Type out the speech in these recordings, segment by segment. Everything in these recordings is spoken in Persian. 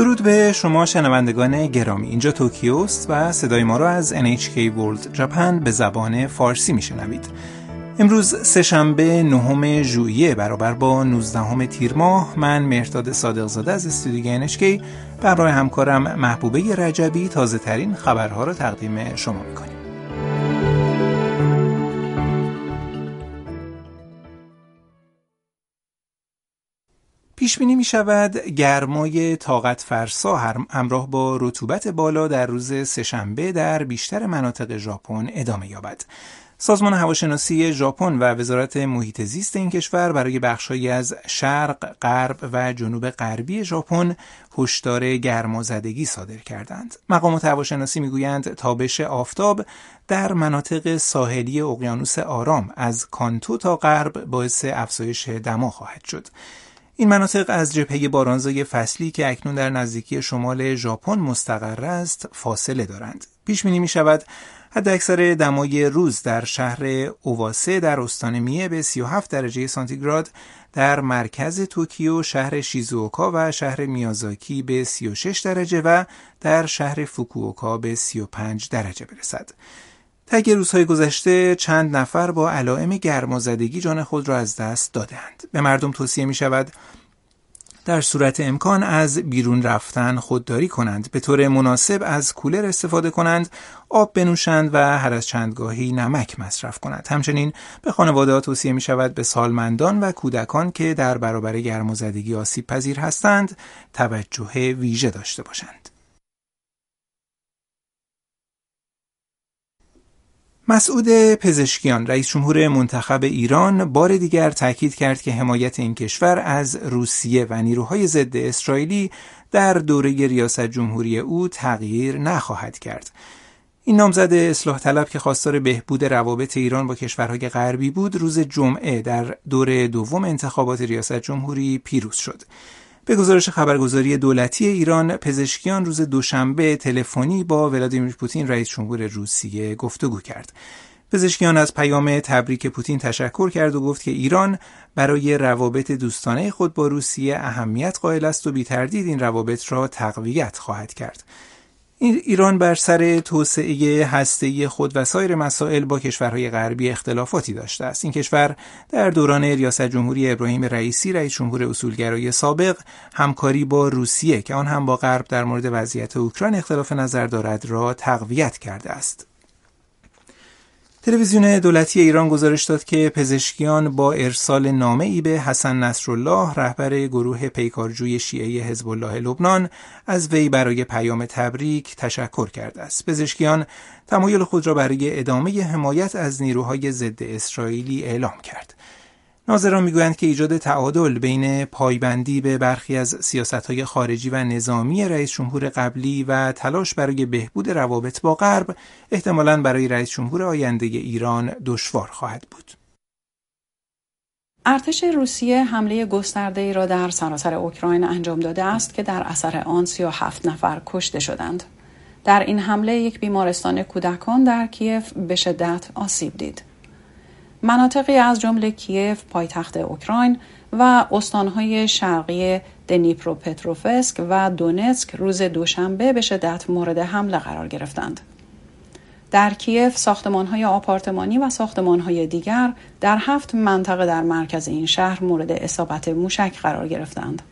درود به شما شنوندگان گرامی. اینجا توکیوست و صدای ما را از NHK World Japan به زبان فارسی میشنوید. امروز سهشنبه نهم ژوئیه برابر با 19 تیر ماه. من مهرداد صادق زاده از استودیو NHK برای همکارم محبوبه رجبی تازه ترین خبرها را تقدیم شما می‌کنیم. پیش بینی می شود گرمای طاقت فرسا همراه با رطوبت بالا در روز سهشنبه در بیشتر مناطق ژاپن ادامه یابد. سازمان هواشناسی ژاپن و وزارت محیط زیست این کشور برای بخشهایی از شرق، غرب و جنوب غربی ژاپن هشدار گرمازدگی صادر کردند. مقامات هواشناسی می‌گویند تابش آفتاب در مناطق ساحلی اقیانوس آرام از کانتو تا غرب باعث افزایش دما خواهد شد. این مناطق از جبهه بارانزای فصلی که اکنون در نزدیکی شمال ژاپن مستقر است فاصله دارند. پیش بینی می شود اکثر دمای روز در شهر اوواسه در استان میه به 37 درجه سانتیگراد در مرکز توکیو شهر شیزوکا و شهر میازاکی به 36 درجه و در شهر فوکووکا به 35 درجه برسد. طی روزهای گذشته چند نفر با علائم گرمازدگی جان خود را از دست دادند. به مردم توصیه می شود در صورت امکان از بیرون رفتن خودداری کنند. به طور مناسب از کولر استفاده کنند آب بنوشند و هر از چندگاهی نمک مصرف کنند. همچنین به خانواده توصیه می شود به سالمندان و کودکان که در برابر گرمازدگی آسیب پذیر هستند توجه ویژه داشته باشند. مسعود پزشکیان رئیس جمهور منتخب ایران بار دیگر تاکید کرد که حمایت این کشور از روسیه و نیروهای ضد اسرائیلی در دوره ریاست جمهوری او تغییر نخواهد کرد. این نامزد اصلاح طلب که خواستار بهبود روابط ایران با کشورهای غربی بود روز جمعه در دور دوم انتخابات ریاست جمهوری پیروز شد. به گزارش خبرگزاری دولتی ایران پزشکیان روز دوشنبه تلفنی با ولادیمیر پوتین رئیس جمهور روسیه گفتگو کرد. پزشکیان از پیام تبریک پوتین تشکر کرد و گفت که ایران برای روابط دوستانه خود با روسیه اهمیت قائل است و بیتردید این روابط را تقویت خواهد کرد. ایران بر سر توسعه هسته‌ای خود و سایر مسائل با کشورهای غربی اختلافاتی داشته است. این کشور در دوران ریاست جمهوری ابراهیم رئیسی رئیس جمهور اصولگرای سابق همکاری با روسیه که آن هم با غرب در مورد وضعیت اوکراین اختلاف نظر دارد را تقویت کرده است. تلویزیون دولتی ایران گزارش داد که پزشکیان با ارسال نامه ای به حسن نصرالله رهبر گروه پیکارجوی شیعه حزب الله لبنان از وی برای پیام تبریک تشکر کرده است. پزشکیان تمایل خود را برای ادامه حمایت از نیروهای ضد اسرائیلی اعلام کرد. ناظران می‌گویند که ایجاد تعادل بین پایبندی به برخی از سیاستهای خارجی و نظامی رئیس جمهور قبلی و تلاش برای بهبود روابط با غرب احتمالاً برای رئیس جمهور آینده ایران دشوار خواهد بود. ارتش روسیه حمله گسترده ای را در سراسر اوکراین انجام داده است که در اثر آن 37 نفر کشته شدند. در این حمله یک بیمارستان کودکان در کیف به شدت آسیب دید. مناطقی از جمله کیف پایتخت اوکراین و استانهای شرقی دنیپروپتروفسک و دونتسک روز دوشنبه به شدت مورد حمله قرار گرفتند. در کیف ساختمانهای آپارتمانی و ساختمانهای دیگر در هفت منطقه در مرکز این شهر مورد اصابت موشک قرار گرفتند.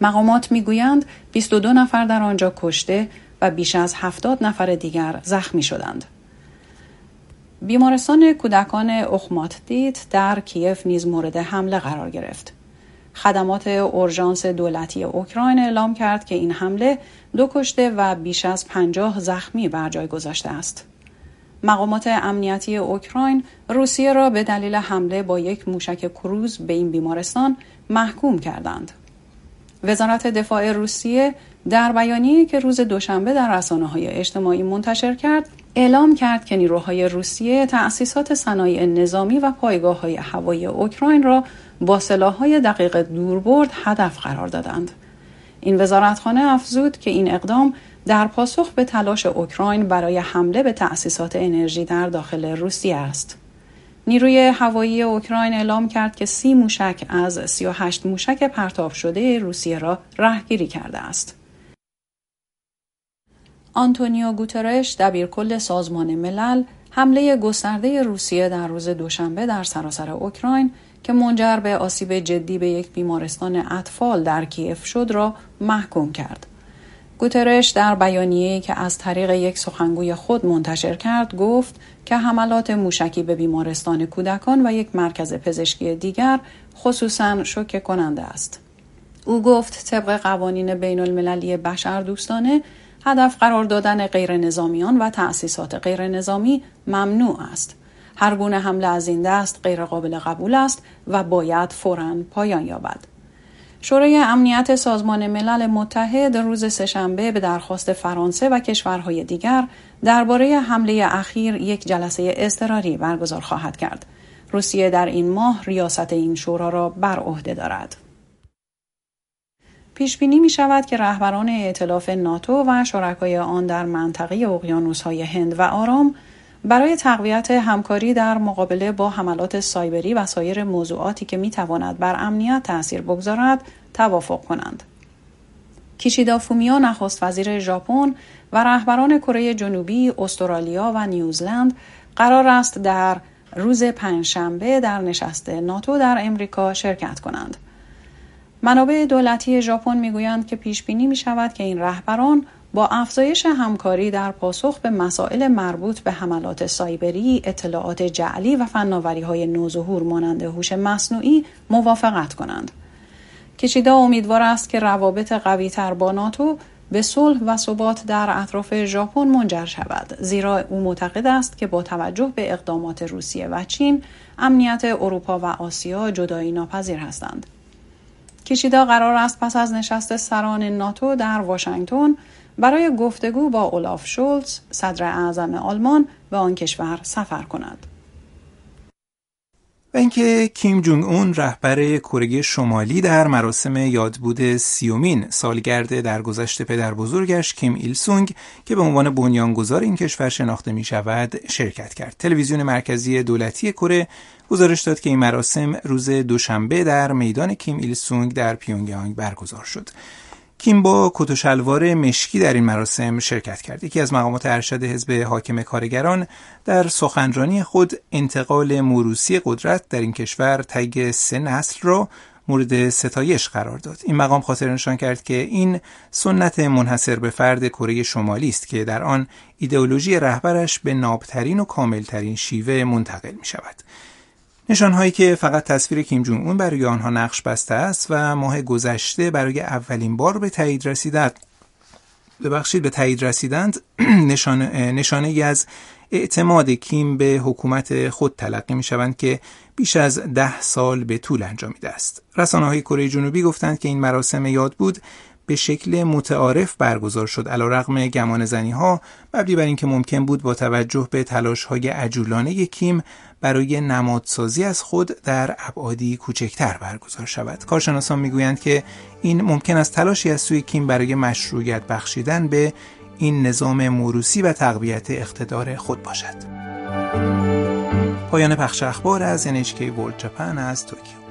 مقامات می‌گویند 22 نفر در آنجا کشته و بیش از 70 نفر دیگر زخمی شدند. بیمارستان کودکان اخماتدیت در کیف نیز مورد حمله قرار گرفت. خدمات اورژانس دولتی اوکراین اعلام کرد که این حمله دو کشته و بیش از پنجاه زخمی بر جای گذاشته است. مقامات امنیتی اوکراین روسیه را به دلیل حمله با یک موشک کروز به این بیمارستان محکوم کردند. وزارت دفاع روسیه در بیانیه که روز دوشنبه در رسانه های اجتماعی منتشر کرد اعلام کرد که نیروهای روسیه تأسیسات صنایع نظامی و پایگاه های هوایی اوکراین را با های دقیق دوربرد هدف قرار دادند. این وزارتخانه افزود که این اقدام در پاسخ به تلاش اوکراین برای حمله به تأسیسات انرژی در داخل روسیه است. نیروی هوایی اوکراین اعلام کرد که سی موشک از 38 موشک پرتاب شده روسیه را رهگیری کرده است. آنتونیو گوترش دبیرکل سازمان ملل حمله گسترده روسیه در روز دوشنبه در سراسر اوکراین که منجر به آسیب جدی به یک بیمارستان اطفال در کیف شد را محکوم کرد. گوترش در بیانیه‌ای که از طریق یک سخنگوی خود منتشر کرد گفت که حملات موشکی به بیمارستان کودکان و یک مرکز پزشکی دیگر خصوصا شوکه کننده است. او گفت طبق قوانین بین المللی بشر دوستانه هدف قرار دادن غیر نظامیان و تأسیسات غیر نظامی ممنوع است. هر گونه حمله از این دست غیر قابل قبول است و باید فوراً پایان یابد. شورای امنیت سازمان ملل متحد روز سهشنبه به درخواست فرانسه و کشورهای دیگر درباره حمله اخیر یک جلسه اضطراری برگزار خواهد کرد. روسیه در این ماه ریاست این شورا را بر عهده دارد. پیش بینی می شود که رهبران ائتلاف ناتو و شرکای آن در منطقه اقیانوس‌های هند و آرام برای تقویت همکاری در مقابله با حملات سایبری و سایر موضوعاتی که می تواند بر امنیت تاثیر بگذارد توافق کنند. کیشیدا فومیو نخست وزیر ژاپن و رهبران کره جنوبی، استرالیا و نیوزلند قرار است در روز پنجشنبه در نشست ناتو در امریکا شرکت کنند. منابع دولتی ژاپن می‌گویند که پیش بینی می شود که این رهبران با افزایش همکاری در پاسخ به مسائل مربوط به حملات سایبری، اطلاعات جعلی و فناوری های نوظهور مانند هوش مصنوعی موافقت کنند. کشیدا امیدوار است که روابط قوی تر با ناتو به صلح و ثبات در اطراف ژاپن منجر شود زیرا او معتقد است که با توجه به اقدامات روسیه و چین امنیت اروپا و آسیا جدایی ناپذیر هستند کیشیدا قرار است پس از نشست سران ناتو در واشنگتن برای گفتگو با اولاف شولز صدر اعظم آلمان به آن کشور سفر کند. و اینکه کیم جونگ اون رهبر کره شمالی در مراسم یادبود سیومین سالگرد درگذشت پدر بزرگش کیم ایل سونگ که به عنوان بنیانگذار این کشور شناخته می شود شرکت کرد. تلویزیون مرکزی دولتی کره گزارش داد که این مراسم روز دوشنبه در میدان کیم ایل سونگ در پیونگیانگ برگزار شد. کیم با کت و شلوار مشکی در این مراسم شرکت کرد. یکی از مقامات ارشد حزب حاکم کارگران در سخنرانی خود انتقال موروسی قدرت در این کشور طی سه نسل را مورد ستایش قرار داد. این مقام خاطر نشان کرد که این سنت منحصر به فرد کره شمالی است که در آن ایدئولوژی رهبرش به نابترین و کاملترین شیوه منتقل می شود. نشانهایی که فقط تصویر کیم جون اون برای آنها نقش بسته است و ماه گذشته برای اولین بار به تایید رسیدند ببخشید به تایید رسیدند نشانه, نشانه ای از اعتماد کیم به حکومت خود تلقی می شوند که بیش از ده سال به طول انجامیده است. رسانه های کره جنوبی گفتند که این مراسم یاد بود به شکل متعارف برگزار شد. علا رقم گمان زنی ها مبنی بر اینکه ممکن بود با توجه به تلاش های عجولانه کیم برای نمادسازی از خود در ابعادی کوچکتر برگزار شود. کارشناسان می‌گویند که این ممکن است تلاشی از سوی کیم برای مشروعیت بخشیدن به این نظام موروسی و تقویت اقتدار خود باشد. پایان پخش اخبار از NHK World Japan از توکیو.